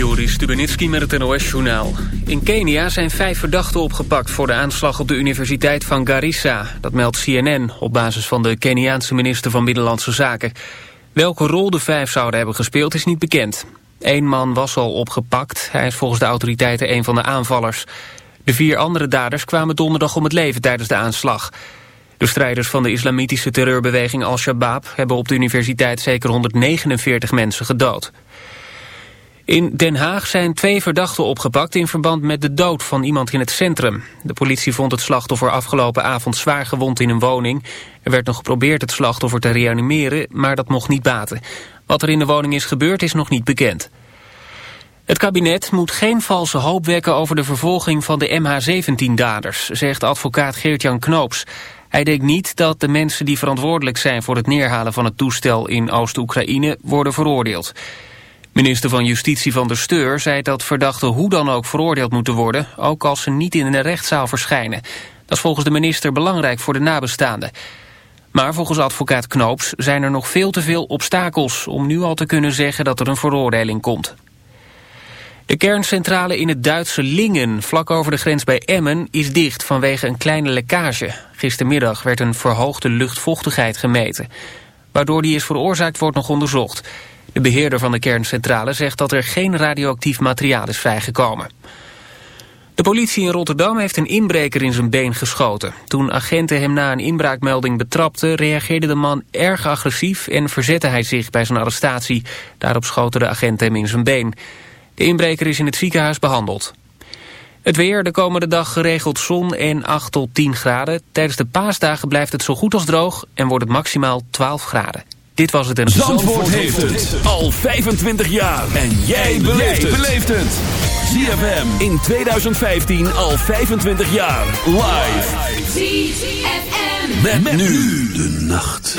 Joris Stubenitski met het NOS-journaal. In Kenia zijn vijf verdachten opgepakt voor de aanslag op de Universiteit van Garissa. Dat meldt CNN op basis van de Keniaanse minister van Binnenlandse Zaken. Welke rol de vijf zouden hebben gespeeld is niet bekend. Eén man was al opgepakt. Hij is volgens de autoriteiten een van de aanvallers. De vier andere daders kwamen donderdag om het leven tijdens de aanslag. De strijders van de islamitische terreurbeweging Al-Shabaab... hebben op de universiteit zeker 149 mensen gedood. In Den Haag zijn twee verdachten opgepakt in verband met de dood van iemand in het centrum. De politie vond het slachtoffer afgelopen avond zwaar gewond in een woning. Er werd nog geprobeerd het slachtoffer te reanimeren, maar dat mocht niet baten. Wat er in de woning is gebeurd is nog niet bekend. Het kabinet moet geen valse hoop wekken over de vervolging van de MH17-daders, zegt advocaat Geert-Jan Knoops. Hij denkt niet dat de mensen die verantwoordelijk zijn voor het neerhalen van het toestel in Oost-Oekraïne worden veroordeeld. Minister van Justitie van der Steur zei dat verdachten hoe dan ook veroordeeld moeten worden, ook als ze niet in een rechtszaal verschijnen. Dat is volgens de minister belangrijk voor de nabestaanden. Maar volgens advocaat Knoops zijn er nog veel te veel obstakels om nu al te kunnen zeggen dat er een veroordeling komt. De kerncentrale in het Duitse Lingen, vlak over de grens bij Emmen, is dicht vanwege een kleine lekkage. Gistermiddag werd een verhoogde luchtvochtigheid gemeten. Waardoor die is veroorzaakt wordt nog onderzocht. De beheerder van de kerncentrale zegt dat er geen radioactief materiaal is vrijgekomen. De politie in Rotterdam heeft een inbreker in zijn been geschoten. Toen agenten hem na een inbraakmelding betrapten... reageerde de man erg agressief en verzette hij zich bij zijn arrestatie. Daarop schoten de agenten hem in zijn been. De inbreker is in het ziekenhuis behandeld. Het weer, de komende dag geregeld zon en 8 tot 10 graden. Tijdens de paasdagen blijft het zo goed als droog en wordt het maximaal 12 graden. Dit was het en... Zandvoort, Zandvoort heeft het al 25 jaar. En jij beleeft het. ZFM in 2015 al 25 jaar. Live. ZFM. Met, met nu de nacht.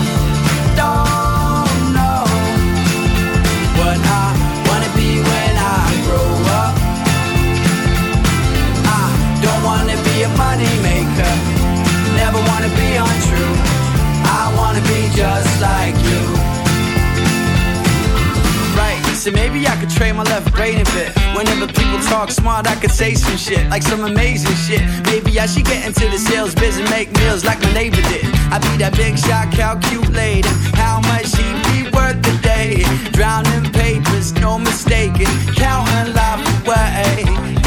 So maybe I could trade my left brain a bit. Whenever people talk smart, I could say some shit, like some amazing shit. Maybe I should get into the sales biz and make meals like my neighbor did. I'd be that big shot calculating how much he be worth a day. Drowning papers, no mistaking, counting life away.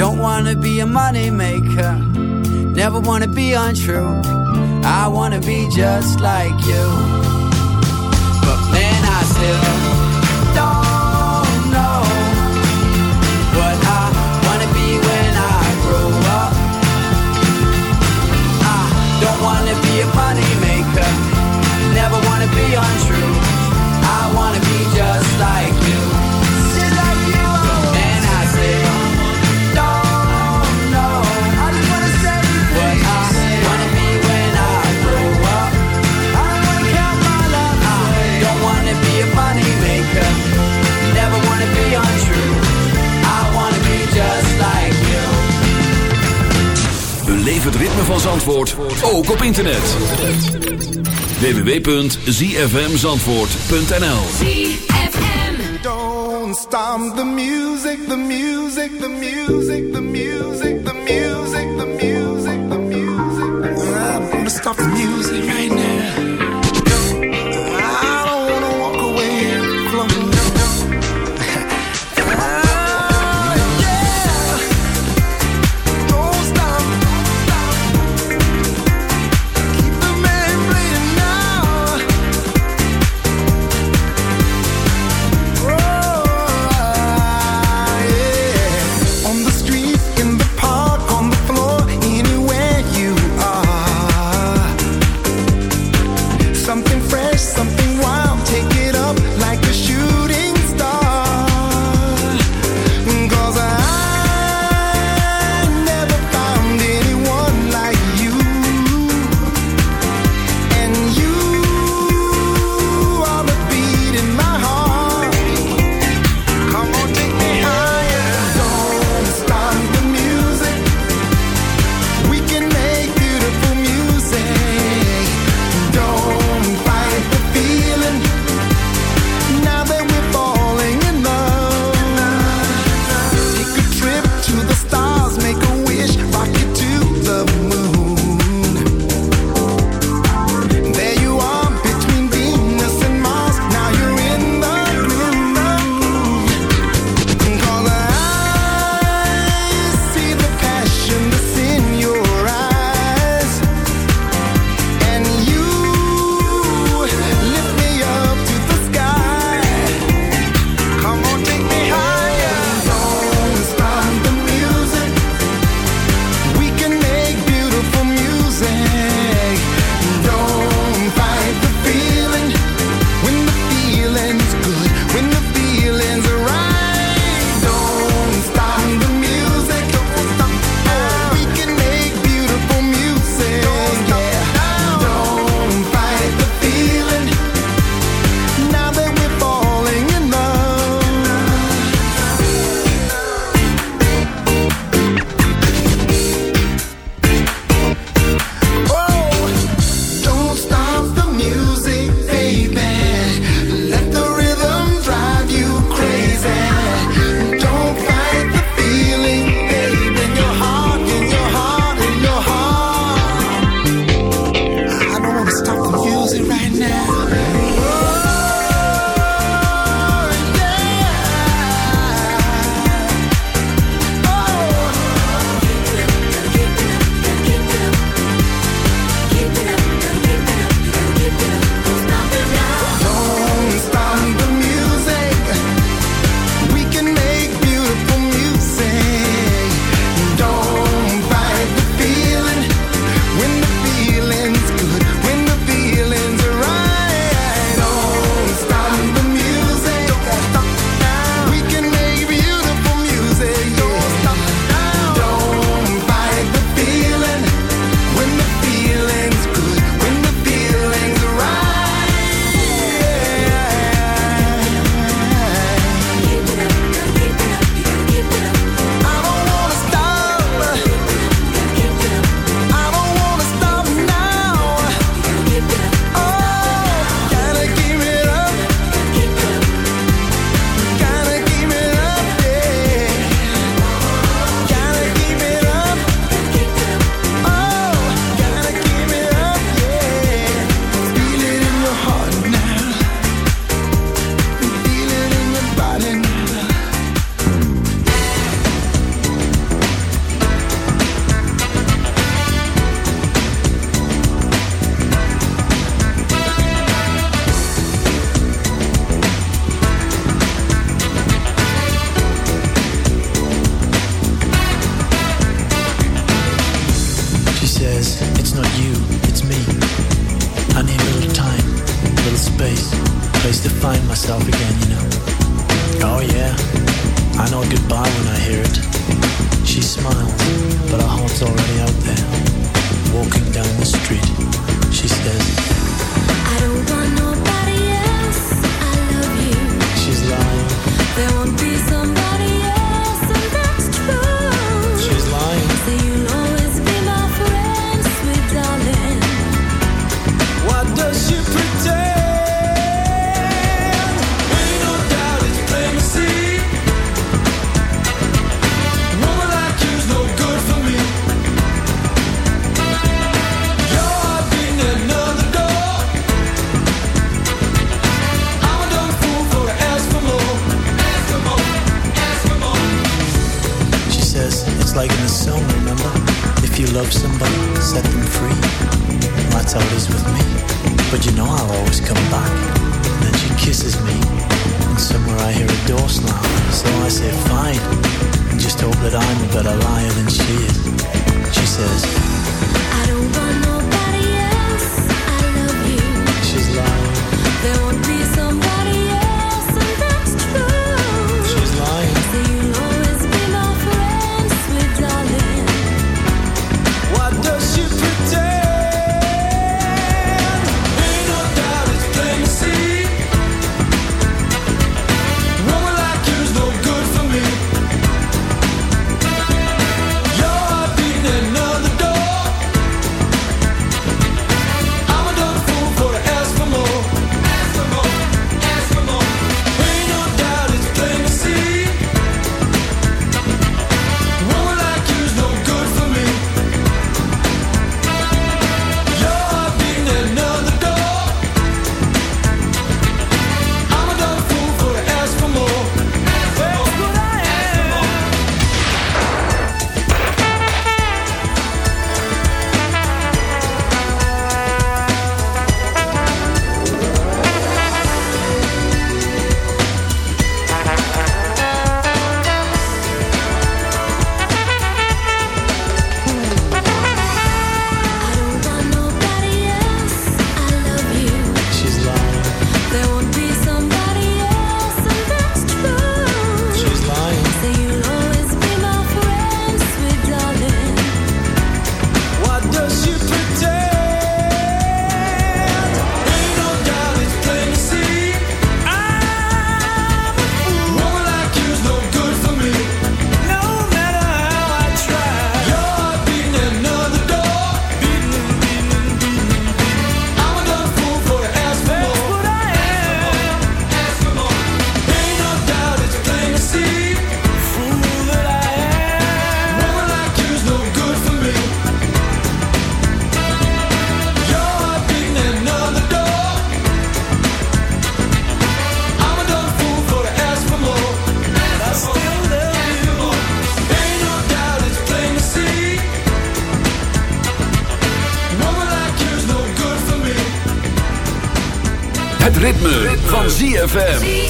Don't wanna be a money maker. Never wanna be untrue. I wanna be just like you. Ook op internet. www.zfmzandvoort.nl ZFM. Don't stop the music, the music, the music, the music, the music, ZFM.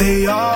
they are.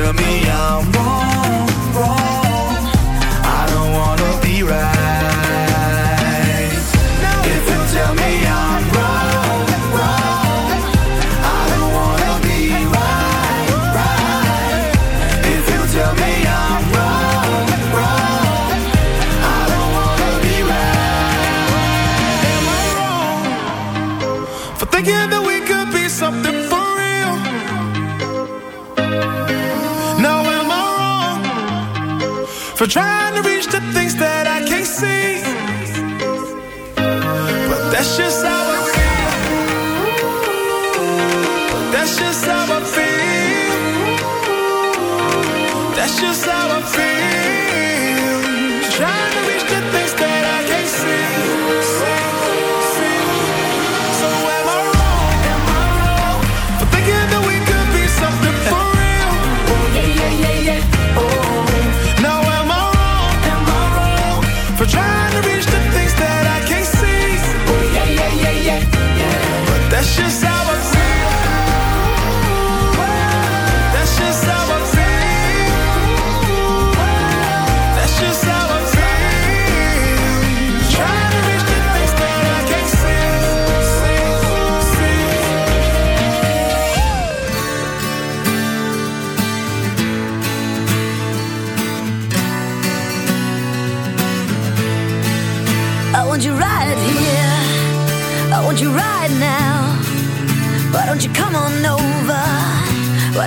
me, I'm trying to reach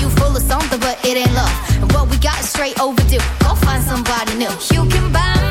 You full of something, but it ain't love. And what we got is straight overdue. Go find somebody new. You can buy me.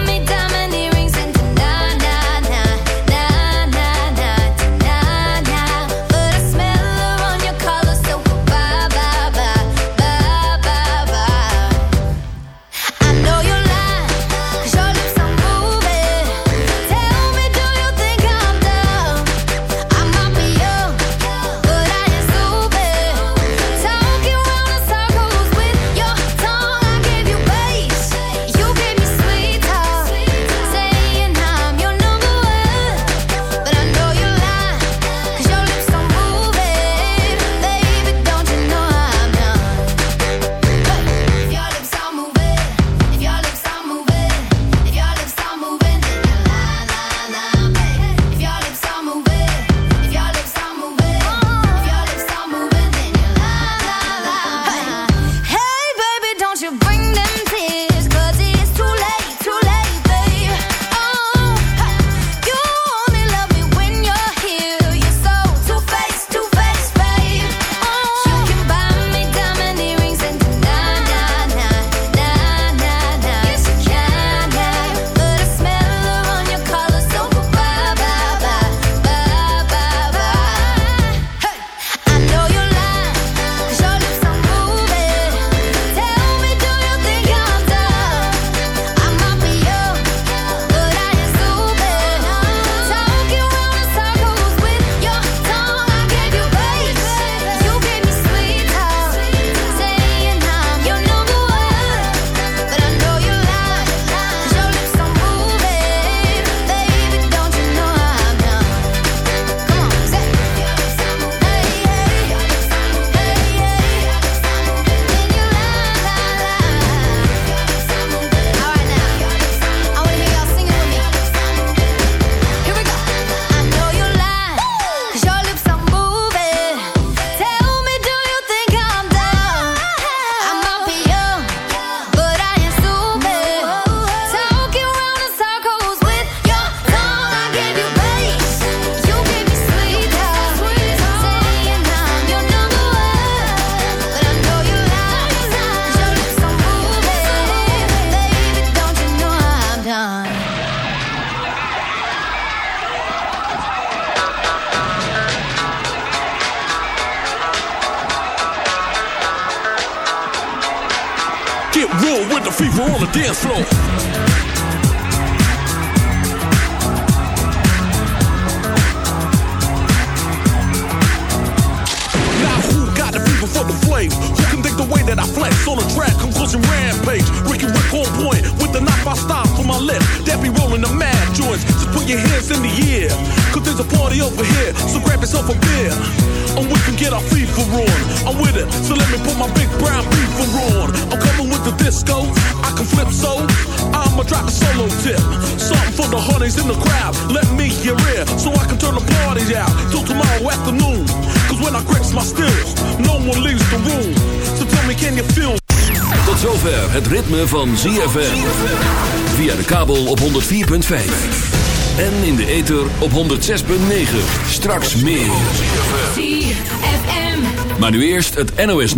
6.9, Straks meer. Maar nu eerst het NOS